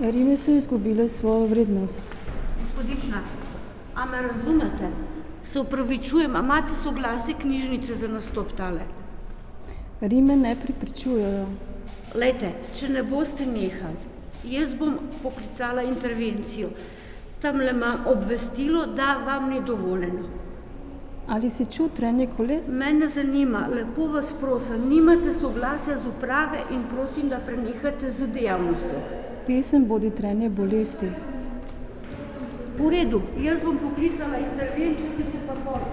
Rime so izgubile svojo vrednost. gospodična, a me razumete? Se upravičujem, a imate soglasje knjižnice za nastop tale? Rime ne pripričujejo. Lejte, če ne boste nehali, jaz bom poklicala intervencijo. Tam le imam obvestilo, da vam ni dovoljeno. Ali si čut trenje koles? Mene zanima, lepo vas prosim, nimate soglasja z uprave in prosim, da prenehate z dejavnostjo. Pesem bodi trenje bolesti. V redu, jaz bom poklicala intervencijo, ki se pa pol.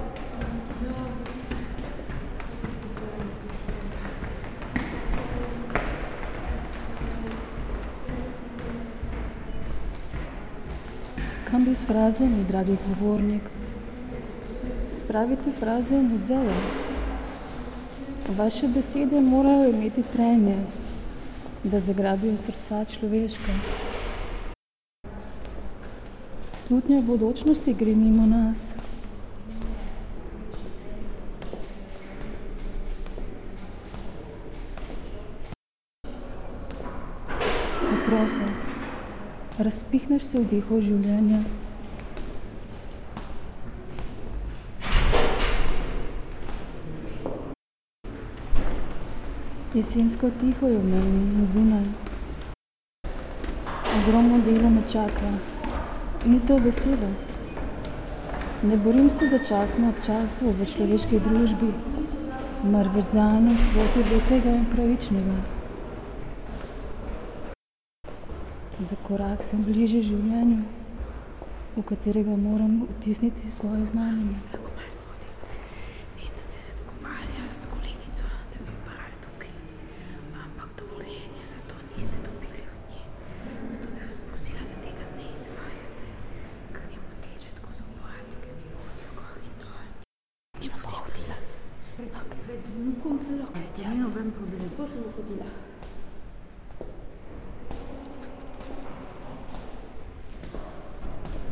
Kam bi s frazami, dragi govornik? Spravite fraze v muzeje. Vaše besede morajo imeti trenje, da zagrabijo srca človeška. Slutnja bodočnosti gre mimo nas. Prosim, razpihneš se v dihu življenja. Jesensko tiho je v meni zunaj. Ogromno dela me čaka. Ni to veselo. Ne borim se za častno občastvo v človeški družbi, marveč za eno svoti lepega in pravičnega. Za korak sem bliže življenju, v katerega moram vtisniti svoje znanje. Lahko malo zmotim. Vem, da ste se dogovarjali s kolegico, da bi brali tukaj, ampak dovoljenja za to niste dobili od nje. Zato bi vas prosila, da tega ne izvajate, ker je moteče tako za uporabnike, ki hodijo gor in dol. Ne bodo hodila. Pred vnukom lahko, ni noben problem. Ko sem hodila.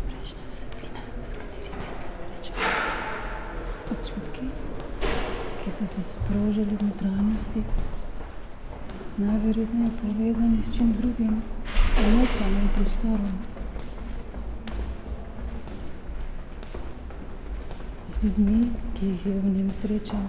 Prejšnje vsebine, s katerimi sem srečala. Občutki, ki so se sprožili v notranjosti, najverjetneje povezani s čim drugim, notranjem prostoru. Z ljudmi, ki jih je v njem srečal.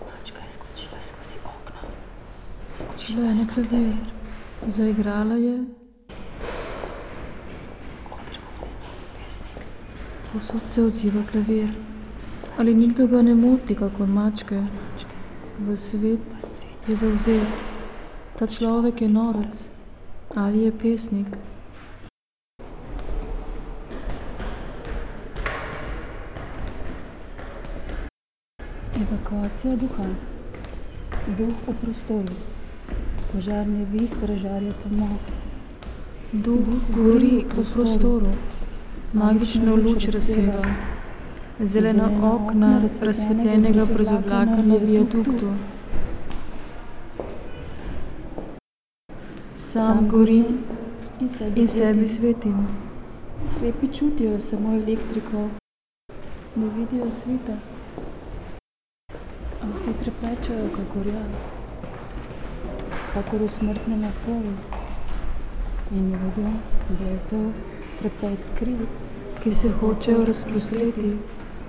Mačka je skočila skozi okno. Skočila je na klavir, zaigrala je, posod se odziva klavir. Ali nikdo ga ne moti, kakor mačke? V svet je zauzet. Ta človek je norec ali je pesnik. Evakuacija duha. Duh v prostoru. Požarni vih prežarja temo. Duh gori v prostoru. Magično luč razseva. Zelena okna razsvetljenega brzoblaka na viaduktu. Sam gorim in sebi, in sebi svetim. Slepi čutijo samo elektriko, ne vidijo sveta. A vsi treplečajo, kakor jaz, kakor v smrtnem naporu. In vedo, da je to trepet kriv, ki se hočejo razprostreti,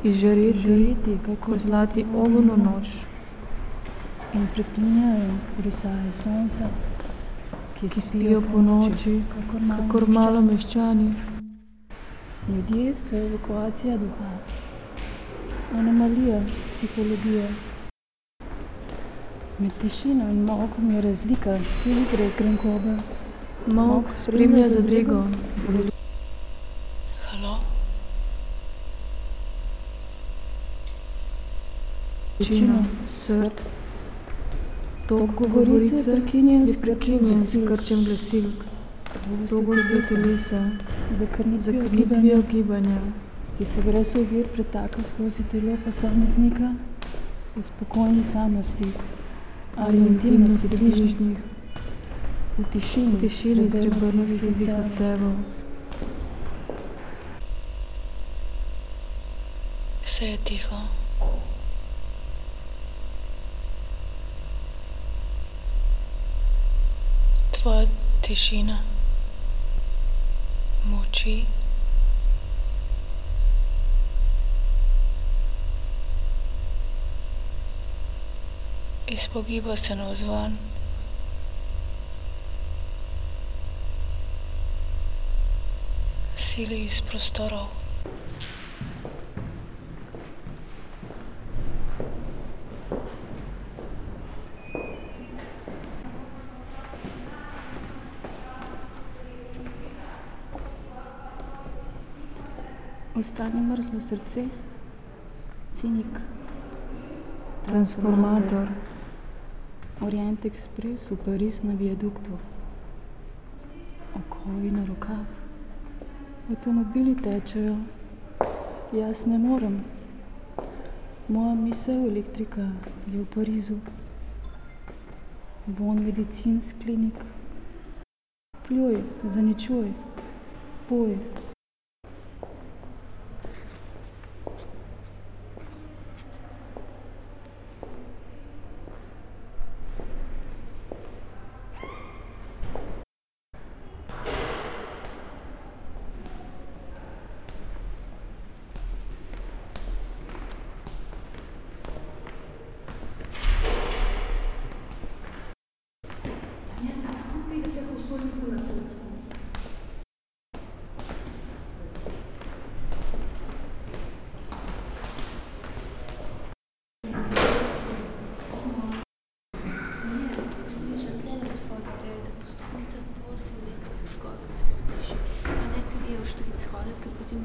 izžareti, kakor zlati ogenj v noč. In preplinjajo risaje sonca, ki, ki spijo po noči, kakor, kakor malo meščani. Ljudje so evakuacija duha, anomalija psihologije. Med tišino in molkom je razlika, tudi brez grenkobe. Molk spremlja zadrego. Halo? Večino, srd. Tok govorice je prekinjen s krčem glasilk. Togost telesa, zakrnitvijo gibanja, ki se brez ovir pretaka skozi telo posameznika v spokojni samosti ali intimnosti bližnjih, v tišini, tišini srebrno-sivih odsevov. Vse je tiho. Tvoja tišina moči. Izpogiba se navzven. Sili iz prostorov. Ostane mrzlo srce, cinik, Transformator. Orient Express v Pariz na viaduktu, okovi na rokah, avtomobili tečejo, jaz ne morem. Moja misel elektrika je v Parizu, von medicinsk klinik. Pljuj, zaničuj, poj.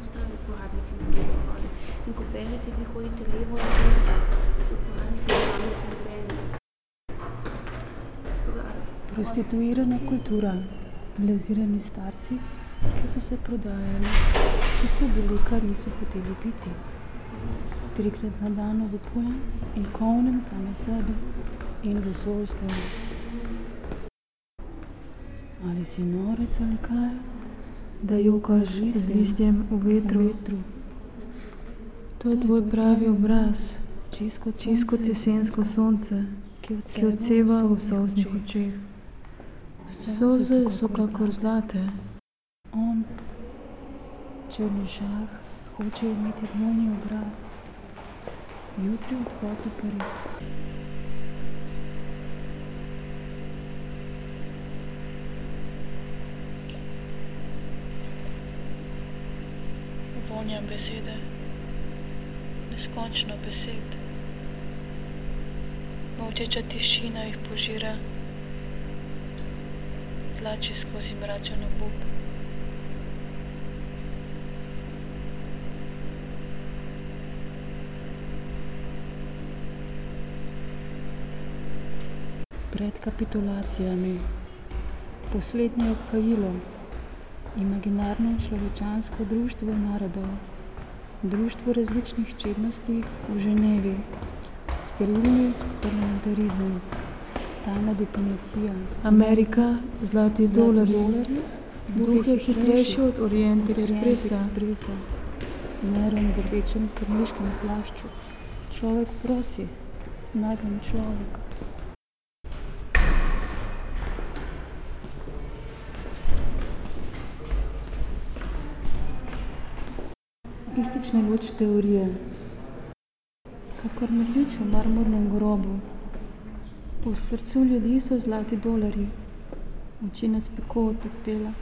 Ostali uporabniki ne morejo hoditi. In ko berete, vi hodite levo in desno, so uporabniki. Tako da, Prostituirana kultura, blazirani starci, ki so se prodajali, ki so bili, kar niso hoteli biti. Trikrat na dan obupujem in kovnem same sebe in vesoljstva. Ali si norec ali kaj? Jokaš z listjem v vetru. vetru. To je tvoj pravi obraz, Čist kot jesensko sonce, ki odseva v solznih očeh. Solze so kakor zlate, On, črni šah, hoče imeti dvojni obraz. Jutri odhod v Pariz. Vonjam besede, neskončno besed. Molčeča tišina jih požira, tlači skozi mračen obup. Pred kapitulacijami, poslednje obhajilo, imaginarno človečansko društvo narodov, društvo različnih čednosti v Ženevi, sterilni parlamentarizem, tajna diplomacija, Amerika, zlati dolarji, dolarji, duh je hitrejši od Orient Expressa. Expressa. Neron v rdečem krniškem plašču. Človek prosi, nagnjen človek. Mistične luč teorije. Kakor mrlič v marmornem grobu. V srcu ljudi so zlati dolarji. Oči nas peko od pepela.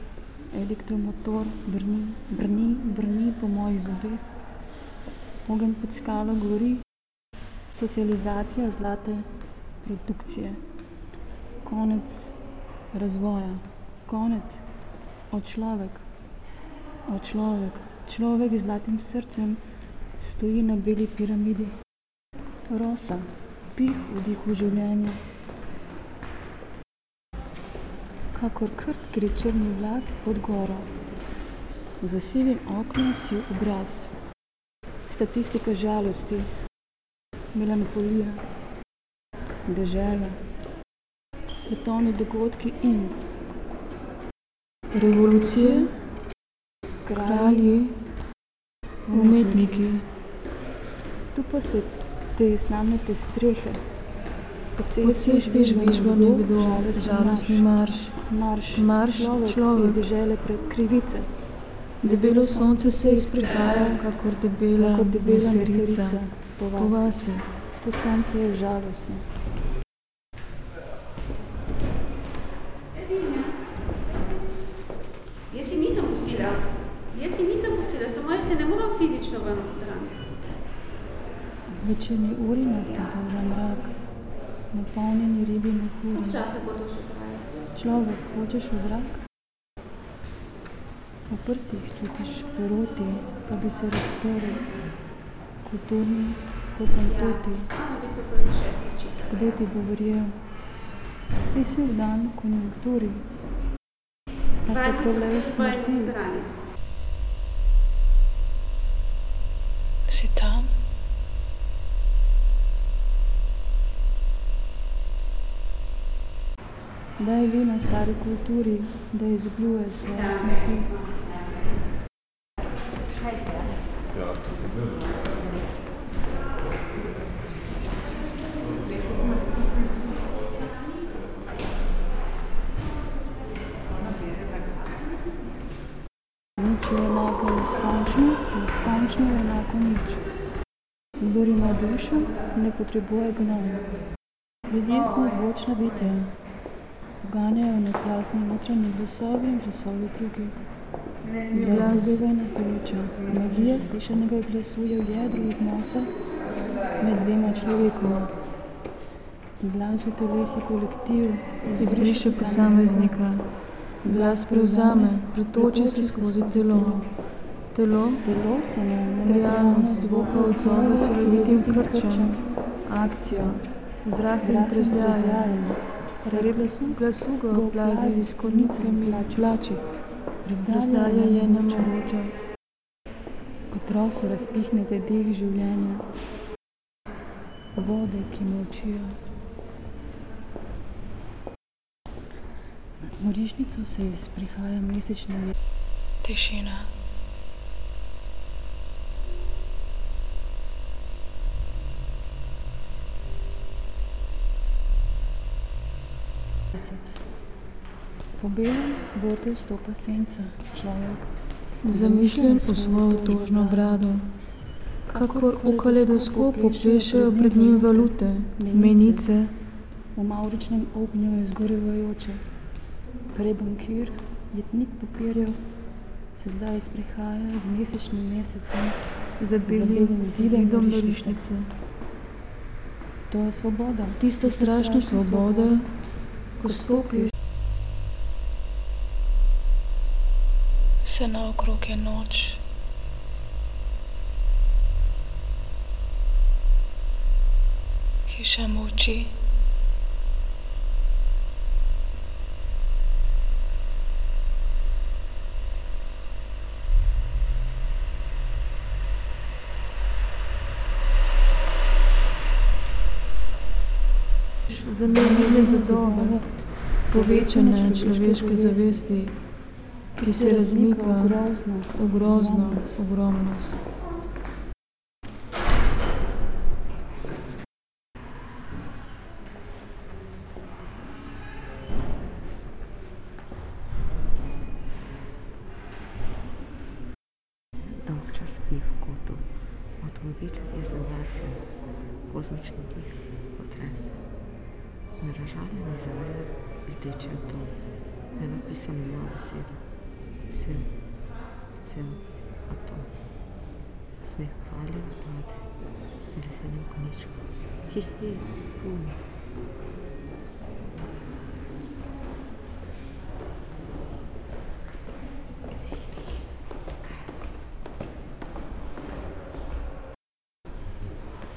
Elektromotor brni, brni, brni po mojih zobeh. Ogenj pod skalo gori. Socializacija zlate produkcije. Konec razvoja. Konec. O človek. O človek. Človek z zlatim srcem stoji na beli piramidi. Rosa. Pih v dihu življenja. Kakor krt gre črni vlak pod goro. Za sivim oknom si obraz. Statistika žalosti. melankolija, dežela, svetovni dogodki in Revolucije, kralji, umetniki. Tu pa so te slamnate strehe. Po cesti žvižga nekdo, žalostni marš. marš, Marš, človek, človek. iz dežele pred krivice, Debelo sonce se izprihaja, kakor debela kot debela meserica. meserica po Po vas. vasi. To sonce je žalostno. Jaz si nisem pustila. Jaz si nisem pustila, samo jaz se ne morem fizično ven odstraniti. Večerni uri nas popolna mrak, napolnjeni ribi mehuri. Včasih bo to še trajalo. Človek, hočeš v zrak? V prsih čutiš peroti, pa bi se razprli. Kulturni, potentoti, Ana bi to prvi šestih čitala. kdo ti bo verjel? Ti si v dan konjunkturi. Trajno smo le skupaj na smrti. strani. Si tam? Daj vi na stari kulturi, da izgljuje svoje smeti. Nič je enako neskončno, neskončno je enako nič. Kdor ima dušo, ne potrebuje gnoj. Ljudje smo zvočna bitja. Poganjajo nas lastni notranji glasovi in glasovi drugih. Glas drugega nas določa. Magija slišanega glasu je v jedru odnosa med dvema človekoma. Glas v telesu kolektiv Izbriše posameznika. Glas prevzame, pretoči se skozi telo. Telo, Telo se na trialnost zvoka odzove s silovitim krčem, akcijo, z rahlim trezljajem. Rep glasu ga oplazi z konicami plačic. Razdalja je nemogoča. Kot roso razpihnete dih življenja. Vode, ki molčijo. Nad Morišnico se izprihaja mesečni mir. Tišina. Po belem botu stopa senca, človek. Zamišljen v svojo tožno brado. Kakor v kaleidoskopu plešejo pred njim valute, menice, V mavričnem ognju je zgorevajoče. Prebankir, jetnik papirjev, se zdaj sprehaja z mesečnim mesecem. za belim zidom norišnice. To je svoboda. Tista strašna svoboda, ko stopiš Vse naokrog je noč. Hiša molči. zanimive zadove, povečane človeške zavesti, ki se razmika grozno, v grozno ogromnost. Dolg čas spi v kotu. Avtomobil je senzacija. Kozmični dih potren. Naražaljeni zavere liteči atom. Nenapisano ima besedo. Cel, cel atom. Smeh hvali odpade. Lesenem koničku. Hi, hi, pum.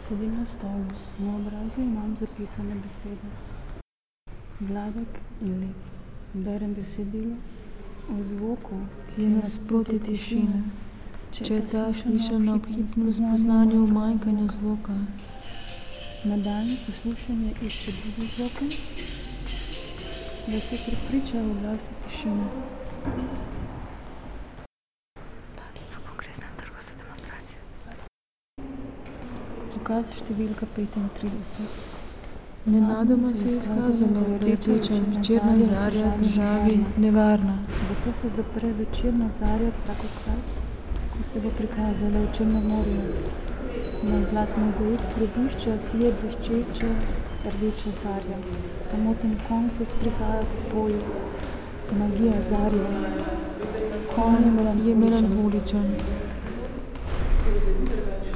Sedim na stolu, na obrazu imam zapisane besede. Gladek in lep. Berem besedilo o zvoku, ki je nasproti tišine, če je ta slišana ob hipnem spoznanju umanjkanja zvoka. Nadaljne poslušanje išče druge zvoke, da se prepriča o glasu tišine. Ukaz številka 35. Nenadoma se je izkazalo, da je rdeča večerna zarja državi nevarna. Zato se zapre večerna zarja vsakokrat, ko se bo prikazala v Črnem morju. Na zlat mozaik grobišča sije bleščeča rdeča zarja. Samoten konj se sprihaja po polju. Magija zarje. Konj je Je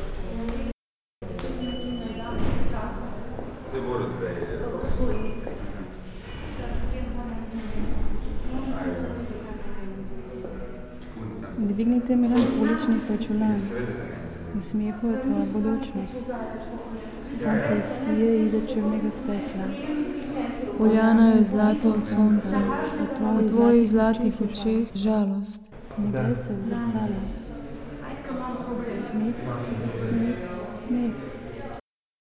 pajčolan. V smehu je tvoja bodočnost. Sonce sije iza črnega stekla. Poljana je zlata od sonca, v tvojih zlatih očeh žalost. Ne glej se v zrcalo. Smeh, smeh, smeh.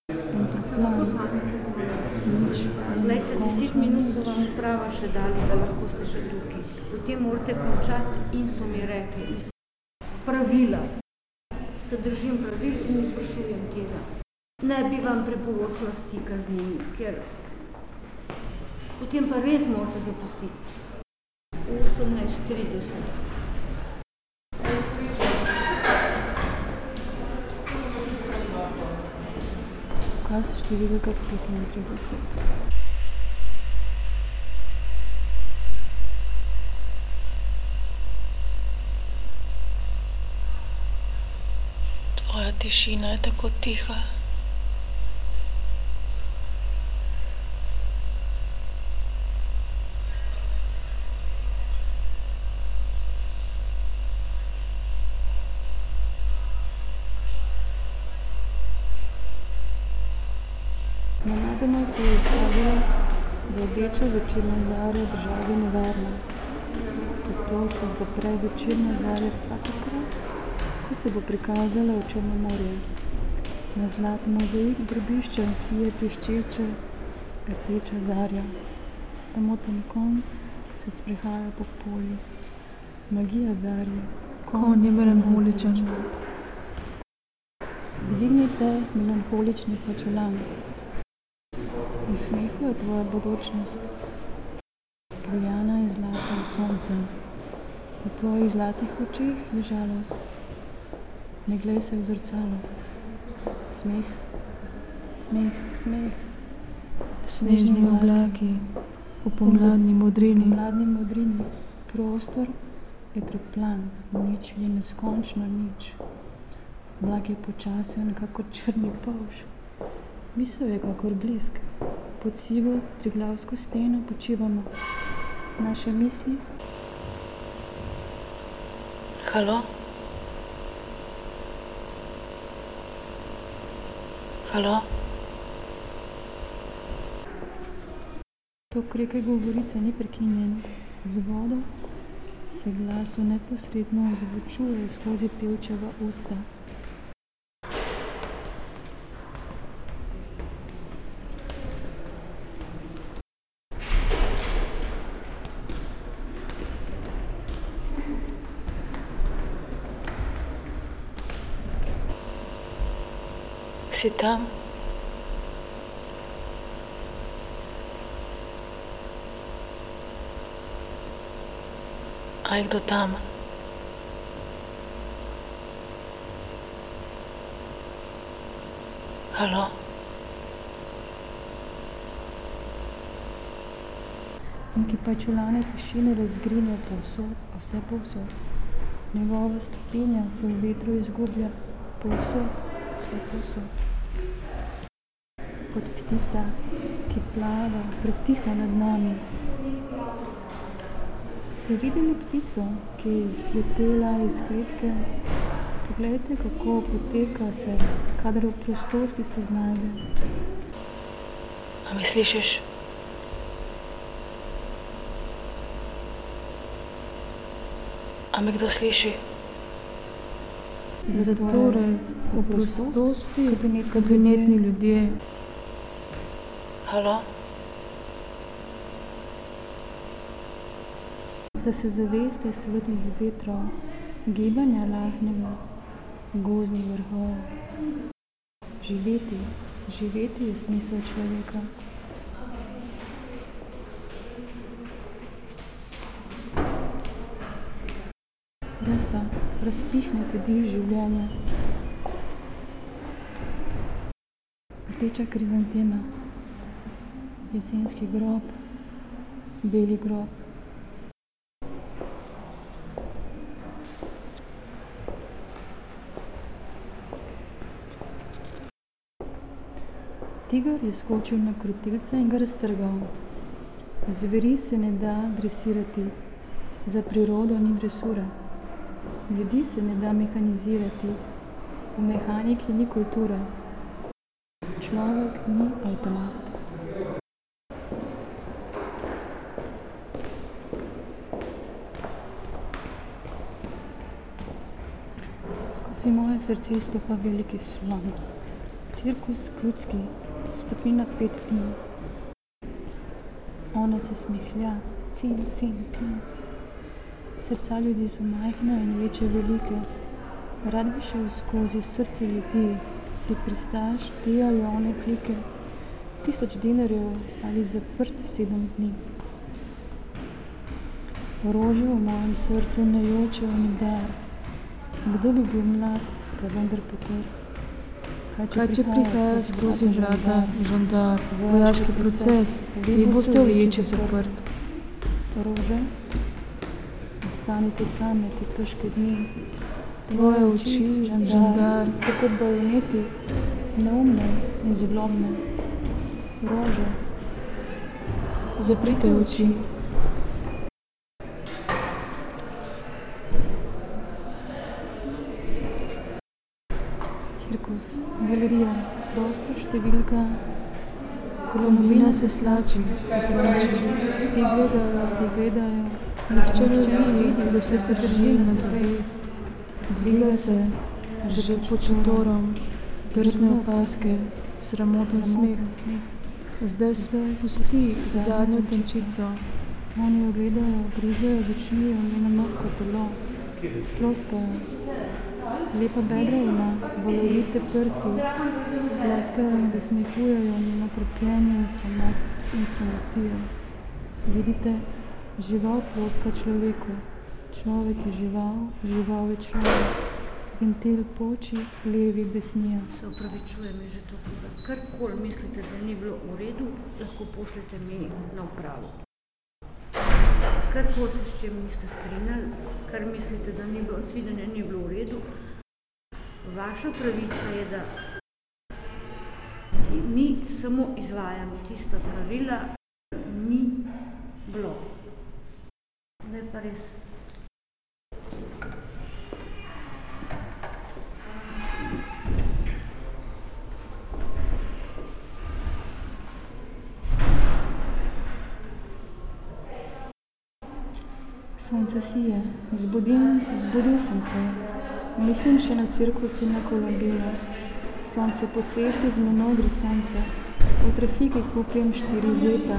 In to plan. Nič. Glejte, deset minut so vam prava še dali, da lahko ste še tukaj. Potem morate končati in so mi rekli, pravila. Se držim pravil in ne sprašujem tega. Ne bi vam priporočila stika z njimi, ker potem pa res morate zapustiti. 18.30. Ukaz številka 35. Tvoja tišina je tako tiha. Nenadoma se je izkazalo, da je rdeča večerna zarja državi nevarna. Zato se zapre večerna zarja vsakokrat, ko se bo prikazala v Črno morje. Na zlat mozaik grobišča sije piščeče rdeča zarja. Samoten konj se sprehaja po polju. Magija zarje. Konj je melanholičen. Dvignite melanholični pečelan. V smehu je tvoja bodočnost. Poljana je zlata od sonca. V tvojih zlatih očeh je žalost. Ne glej se v zrcalo. Smeh, smeh, smeh. Snežni oblaki, v pomladni modrini. Pomladni modrini. Prostor je treplan, nič je neskončno nič. Oblak je počasen, kakor črni polž. Misel je kakor blisk. Pod sivo triglavsko steno počivamo. Naše misli Halo? Halo? Tok reke govorice ni prekinjen. Z vodo se glasu neposredno ozvočuje skozi pevčeva usta. Si tam? A je kdo tam? Halo? In ki pajčolane tišine razgrine povsod, pa vse povsod. Njegova stopinja se v vetru izgublja povsod, vse povsod. Kot ptica, ki plava pretiho nad nami. Ste videli ptico, ki je izletela iz kletke? Poglejte, kako poteka se, kadar v prostosti se znajde. A me slišiš? A me kdo sliši? Zatorej v prostosti kabinetni ljudje Halo? Da se zaveste svetlih vetrov, gibanja lahnega, gozdnih vrhov. Živeti, živeti je smisel človeka. Rosa, razpihnete dih življenja. Rdeča krizantema, jesenski grob, beli grob. Tiger je skočil na krotilca in ga raztrgal. Zveri se ne da dresirati, za prirodo ni dresura. Ljudi se ne da mehanizirati, v mehaniki ni kulture. Človek ni avtomat. Skozi moje srce stopa veliki slon. Cirkus ključki, stopnja pet dni. Ona se smehlja, cin, cin, cin. Srca ljudi so majhna in večje velike. Rad bi šel skozi srce ljudi, si pristaš te ali one klike. Tisoč dinarjev ali zaprt sedem dni. Rože v mojem srcu ne jočejo mi dar. Kdo bi bil mlad, pa vendar potrp? Kaj če prihaja skozi vrata žandar, vojaški proces, vi boste v ječi zaprt. Rože, ostanite same te težke dni. Tvoje oči, žandar, so kot bajoneti, neumne in zlobne. Rože, zaprite oči. cirkus, galerija, prostor številka. Kolonovina se slači, se slači, vsi gledajo, vsi gledajo. Nihče ne vidi, da se drži na zveh. Dviga se, Že pod šotorom, drzne opaske, sramoten smeh. Zdaj spusti zadnjo tenčico. Oni jo gledajo, grizejo z očmi v njeno mehko telo. Ploskajo. Lepa bedra ima, valovite prsi, ploskajo in zasmehujejo njeno trpljenje in sramot in sramotijo. Vidite, žival ploska človeku. Človek je žival, žival je človek. Ventil poči, levi besnijo. Se upravičujem, je že to povedal. Karkoli mislite, da ni bilo v redu, lahko pošljete mi na upravo. Karkoli se s čim niste strinjali, kar mislite, da ni bilo, svidenje ni bilo v redu, vaša pravica je, da mi samo izvajamo tista pravila, ni bilo. Zdaj pa res. Sonce sije, zbudim, zbudil sem se. Mislim še na cirkus in na Kolumbijo. Sonce po cesti z menoj gre sonce. V trafiki kupujem štiri zeta.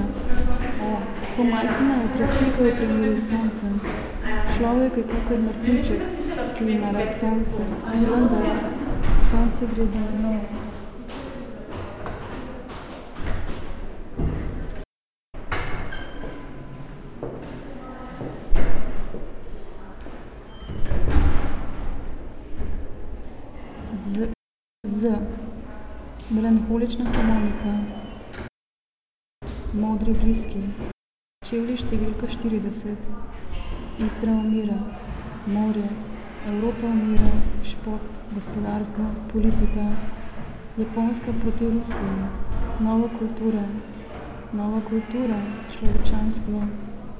O, ko majhna je trafika v primeru s soncem. Človek je kakor martinček, ki ima rad sonce. In vendar, sonce gre za menoj. Melanholična harmonika, modri bliski, čevlji številka 40, Istra umira, morje, Evropa umira, šport, gospodarstvo, politika, Japonska proti Rusiji, nova kultura, nova kultura, človečanstvo,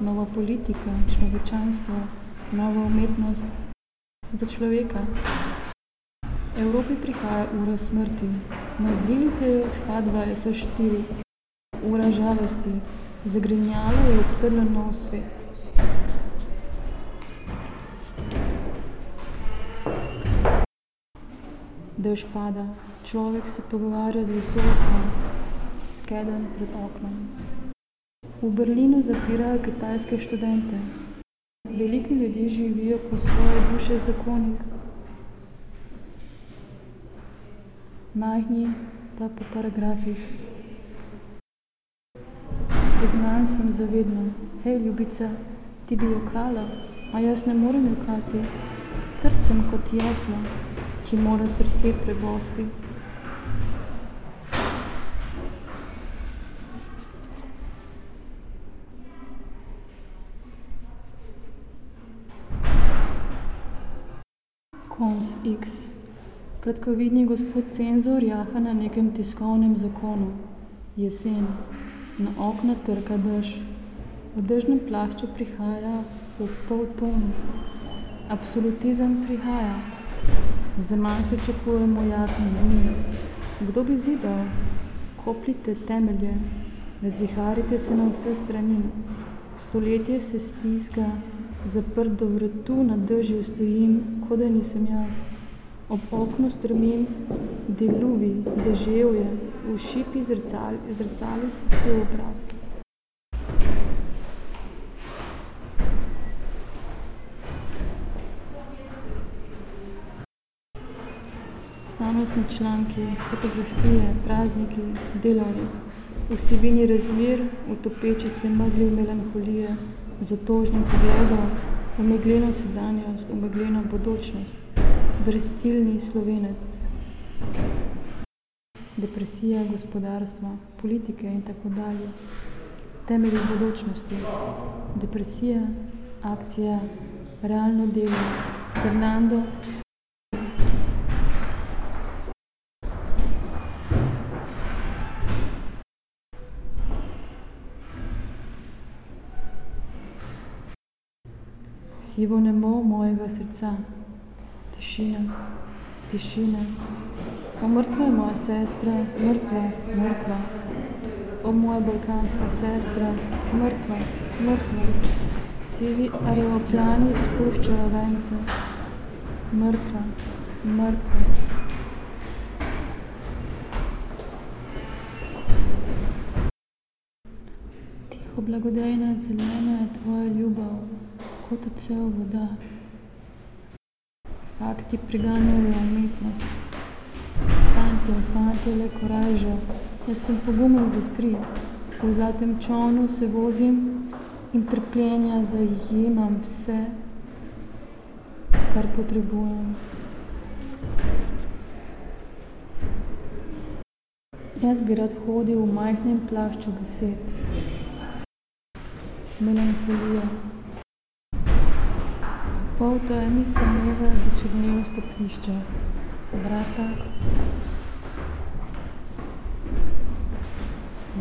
nova politika, človečanstvo, nova umetnost za človeka. Evropi prihaja ura smrti. Nazilite jo s H2 SO4. Ura žalosti. Zagrinjalo je odstrlo nov svet. Dež pada. Človek se pogovarja z vesoljstvom. Sky skedenj pred oknom. V Berlinu zapirajo kitajske študente. Veliki ljudje živijo po svoje duše zakonih, majhni pa po paragrafih. Pregnan sem zavedno. Hej, ljubica, ti bi jokala, a jaz ne morem jokati. Trd sem kot jekla, ki mora srce prebosti. Konc X. Kratkovidni gospod cenzor jaha na nekem tiskovnem zakonu. Jesen. Na okna trka dež. V dežnem plašču prihaja v poltonu. Absolutizem prihaja. Zaman pričakujemo jasne dni. Kdo bi zidal? Kopljite temelje. Razviharite se na vse strani. Stoletje se stiska, zaprt do vratu na dežju stojim, ko da nisem jaz. Ob oknu strmim, diluvi, deževje, v šipi zrcali, zrcali si obraz. Slavnostni članki, fotografije, prazniki, delavji. V sivini razmer, v topeči se megli melanholije, z otožnim pogledom, v megleno sedanjost, v megleno bodočnost. Brezciljni slovenec. Depresija gospodarstva, politike in tako dalje. Temelji bodočnosti. Depresija, akcija, realno delo. Fernando Sivo nebo mojega srca. Tišina, tišina. O mrtva moja sestra, mrtva, mrtva. O moja balkanska sestra, mrtva, mrtva. Sivi aeroplani spuščajo vence. Mrtva, mrtva. Tiho blagodejna zelena je tvoja ljubav, kot odsev voda. Akti preganjajo umetnost. Fantje, fantje, le korajžo, jaz sem pogumen za tri. V zlatem čolnu se vozim in trpljenja zajemam vse, kar potrebujem. Jaz bi rad hodil v majhnem plašču besed. Melanholija. Pol temi sameva začrnelo stopnišče. Vrata.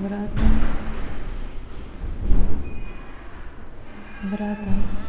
Vrata. Vrata.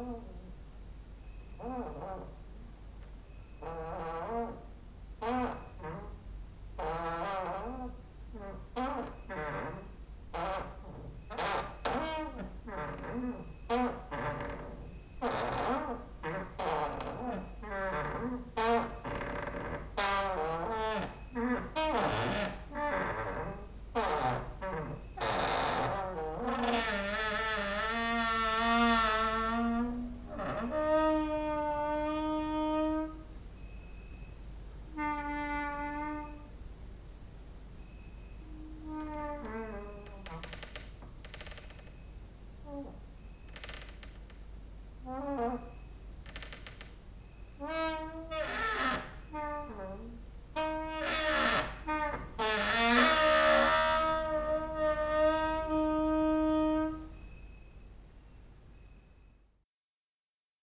Oh.